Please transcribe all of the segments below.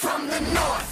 From the north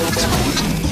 Intelligent.